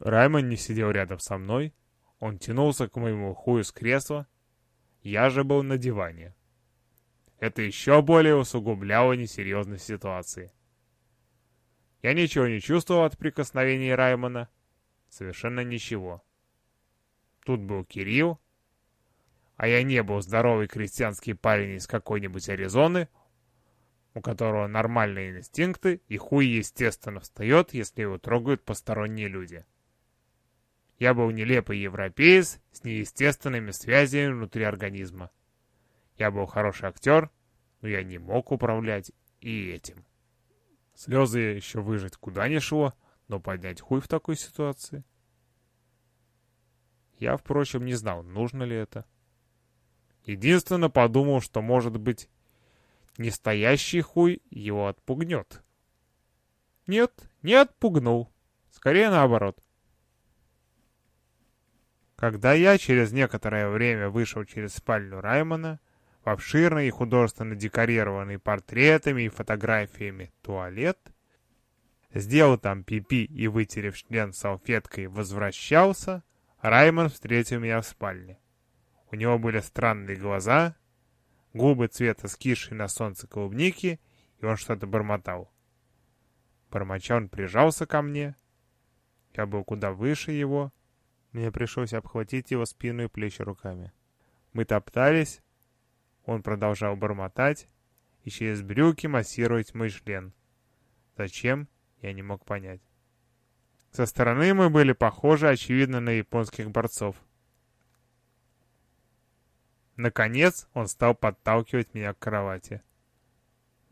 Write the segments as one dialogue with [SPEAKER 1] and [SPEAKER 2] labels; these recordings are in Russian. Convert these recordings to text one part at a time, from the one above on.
[SPEAKER 1] Раймон не сидел рядом со мной, он тянулся к моему хую с кресла, я же был на диване. Это еще более усугубляло несерьезность ситуации. Я ничего не чувствовал от прикосновений Раймона. Совершенно ничего. Тут был Кирилл, а я не был здоровый крестьянский парень из какой-нибудь Аризоны, у которого нормальные инстинкты, и хуй естественно встает, если его трогают посторонние люди. Я был нелепый европеец с неестественными связями внутри организма. Я был хороший актер, но я не мог управлять и этим. Слезы еще выжить куда не шло, но поднять хуй в такой ситуации. Я, впрочем, не знал, нужно ли это. Единственно подумал, что, может быть, настоящий хуй его отпугнет. Нет, не отпугнул. Скорее наоборот. Когда я через некоторое время вышел через спальню Раймона, в обширный и художественно декорированный портретами и фотографиями туалет, сделал там пипи и, вытерев член салфеткой, возвращался, Раймон встретил меня в спальне. У него были странные глаза, губы цвета скисшей на солнце клубники, и он что-то бормотал. Бормоча он прижался ко мне. Я был куда выше его, мне пришлось обхватить его спину и плечи руками. Мы топтались, он продолжал бормотать и через брюки массировать мой член. Зачем, я не мог понять. Со стороны мы были похожи, очевидно, на японских борцов. Наконец он стал подталкивать меня к кровати.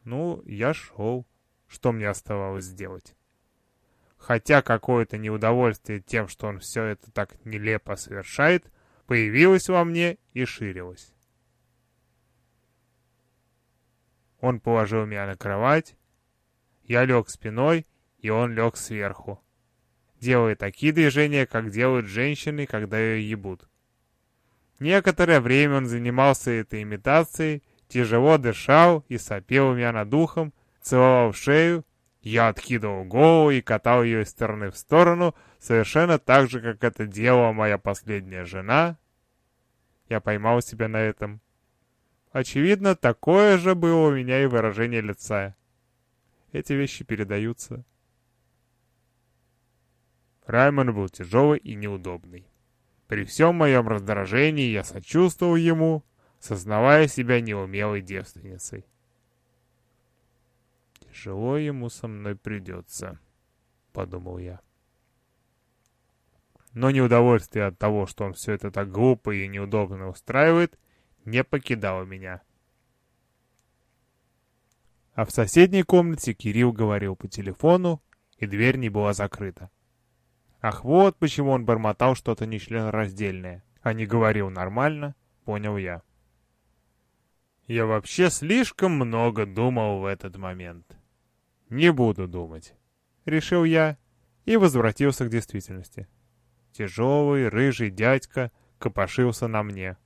[SPEAKER 1] Ну, я шел. Что мне оставалось сделать? Хотя какое-то неудовольствие тем, что он все это так нелепо совершает, появилось во мне и ширилось. Он положил меня на кровать, я лег спиной, и он лег сверху, делая такие движения, как делают женщины, когда ее ебут. Некоторое время он занимался этой имитацией, тяжело дышал и сопел у меня над ухом, целовал шею, я откидывал голову и катал ее из стороны в сторону, совершенно так же, как это делала моя последняя жена. Я поймал себя на этом. Очевидно, такое же было у меня и выражение лица. Эти вещи передаются. Раймон был тяжелый и неудобный. При всем моем раздражении я сочувствовал ему, сознавая себя неумелой девственницей. «Тяжело ему со мной придется», — подумал я. Но неудовольствие от того, что он все это так глупо и неудобно устраивает, не покидало меня. А в соседней комнате Кирилл говорил по телефону, и дверь не была закрыта. Ах, вот почему он бормотал что-то нечленораздельное, а не говорил нормально, понял я. Я вообще слишком много думал в этот момент. «Не буду думать», — решил я и возвратился к действительности. Тяжелый, рыжий дядька копошился на мне.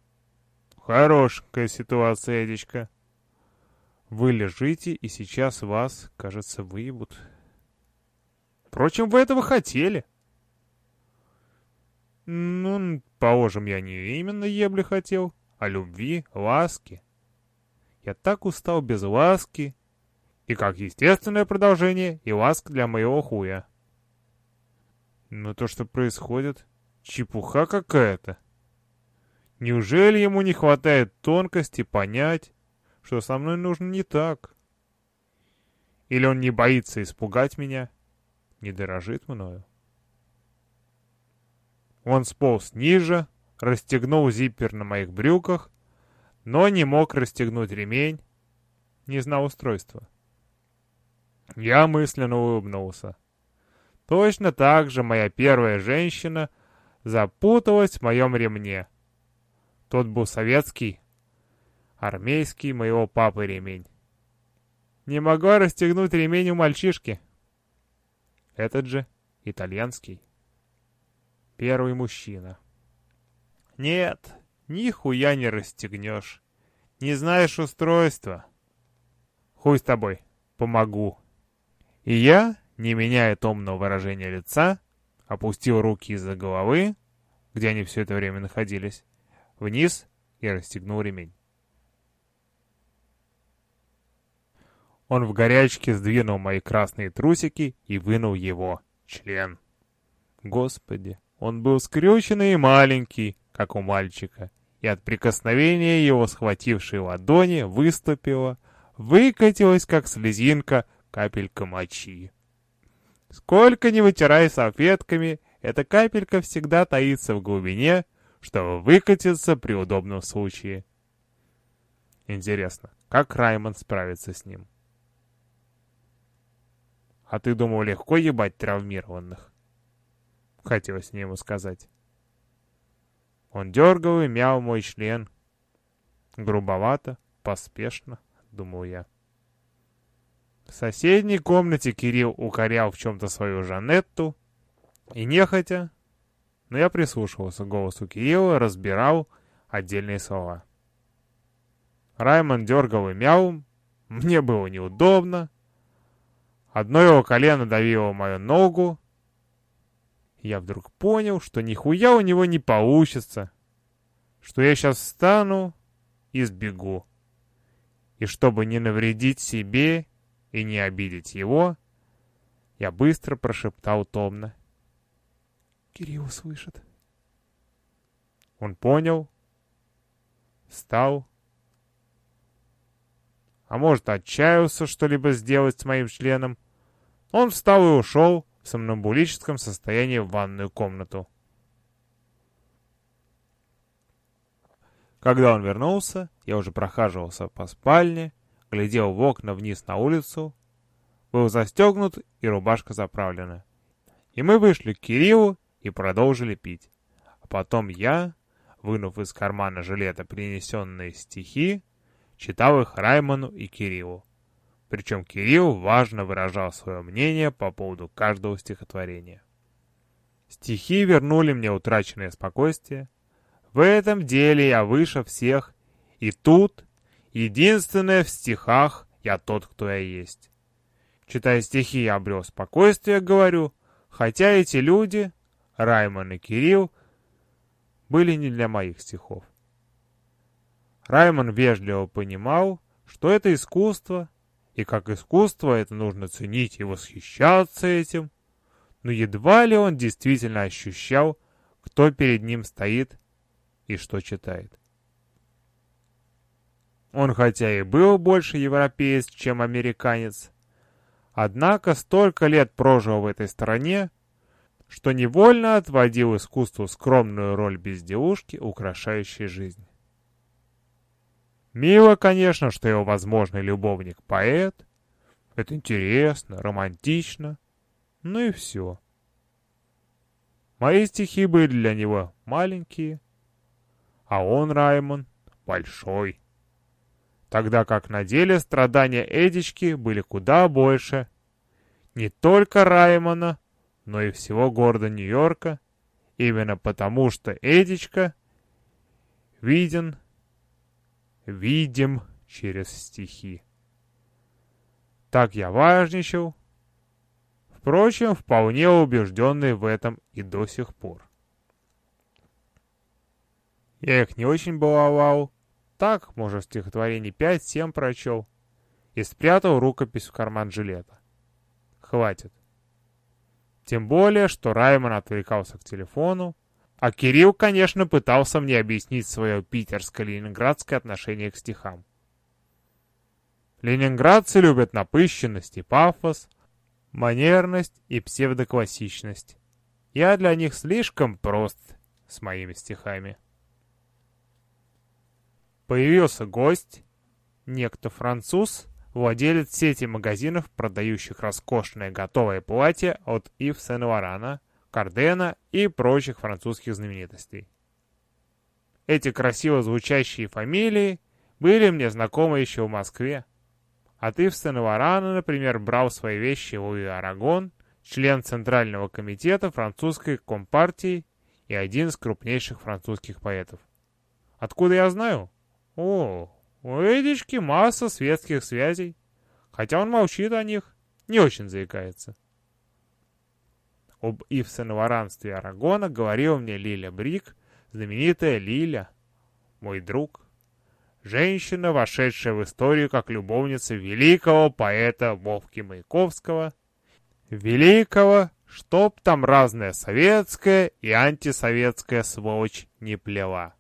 [SPEAKER 1] «Хорошенькая ситуация, Эдичка. Вы лежите, и сейчас вас, кажется, выебут. Впрочем, вы этого хотели». «Ну, положим, я не именно ебли хотел, а любви, ласки. Я так устал без ласки, и как естественное продолжение и ласк для моего хуя. Но то, что происходит, чепуха какая-то. Неужели ему не хватает тонкости понять, что со мной нужно не так? Или он не боится испугать меня, не дорожит мною? Он сполз ниже, расстегнул зиппер на моих брюках, но не мог расстегнуть ремень, не знал устройства. Я мысленно улыбнулся. Точно так же моя первая женщина запуталась в моем ремне. Тот был советский, армейский моего папы ремень. Не могла расстегнуть ремень у мальчишки. Этот же итальянский. Первый мужчина. Нет, нихуя не расстегнешь. Не знаешь устройства. Хуй с тобой, помогу. И я, не меняя томного выражения лица, опустил руки из-за головы, где они все это время находились, вниз и расстегнул ремень. Он в горячке сдвинул мои красные трусики и вынул его член. Господи, он был скрюченный и маленький, как у мальчика, и от прикосновения его схватившей ладони выступила, выкатилась, как слезинка, капелька мочи. Сколько ни вытирай салфетками, эта капелька всегда таится в глубине, чтобы выкатиться при удобном случае. Интересно, как Раймонд справится с ним? А ты думал, легко ебать травмированных? Хотелось ему сказать. Он дергал и мял мой член. Грубовато, поспешно, думал я. В соседней комнате Кирилл укорял в чем-то свою Жанетту, и нехотя, но я прислушивался к голосу Кирилла, разбирал отдельные слова. Раймон дергал и мял, мне было неудобно, Одно его колено давило мою ногу. Я вдруг понял, что нихуя у него не получится. Что я сейчас встану и сбегу. И чтобы не навредить себе и не обидеть его, я быстро прошептал томно. Кирилл слышит. Он понял, встал а может, отчаялся что-либо сделать с моим членом, он встал и ушел в сомнамбулическом состоянии в ванную комнату. Когда он вернулся, я уже прохаживался по спальне, глядел в окна вниз на улицу, был застегнут и рубашка заправлена. И мы вышли к Кириллу и продолжили пить. А потом я, вынув из кармана жилета принесенные стихи, читал их Раймону и Кириллу. Причем Кирилл важно выражал свое мнение по поводу каждого стихотворения. Стихи вернули мне утраченное спокойствие. В этом деле я выше всех, и тут, единственное в стихах, я тот, кто я есть. Читая стихи, я обрел спокойствие, говорю, хотя эти люди, Раймон и Кирилл, были не для моих стихов. Раймон вежливо понимал, что это искусство, и как искусство это нужно ценить и восхищаться этим, но едва ли он действительно ощущал, кто перед ним стоит и что читает. Он хотя и был больше европеец, чем американец, однако столько лет прожил в этой стране, что невольно отводил искусству скромную роль безделушки, украшающей жизнь. Мило, конечно, что его возможный любовник поэт. Это интересно, романтично. Ну и все. Мои стихи были для него маленькие, а он, Раймон, большой. Тогда как на деле страдания Эдички были куда больше. Не только Раймона, но и всего города Нью-Йорка, именно потому что Эдичка виден видим через стихи. Так я важничал, впрочем, вполне убежденный в этом и до сих пор. Я их не очень баловал, так, может, стихотворений 5-7 прочел, и спрятал рукопись в карман жилета. Хватит. Тем более, что Раймон отвлекался к телефону, а Кирилл, конечно, пытался мне объяснить свое питерско-ленинградское отношение к стихам. Ленинградцы любят напыщенность и пафос, манерность и псевдоклассичность. Я для них слишком прост с моими стихами. Появился гость, некто француз, владелец сети магазинов, продающих роскошное готовое платье от Ив Сен-Лорана, Кардена и прочих французских знаменитостей. Эти красиво звучащие фамилии были мне знакомы еще в Москве. От Ивстена Варана, например, брал свои вещи Луи Арагон, член Центрального комитета французской компартии и один из крупнейших французских поэтов. Откуда я знаю? О, у Эдички масса светских связей, хотя он молчит о них, не очень заикается. об Ивсеново ранстве Арагона говорила мне Лиля Брик, знаменитая Лиля, мой друг. Женщина, вошедшая в историю как любовница великого поэта Вовки Маяковского, великого, чтоб там разная советская и антисоветская сволочь не плела.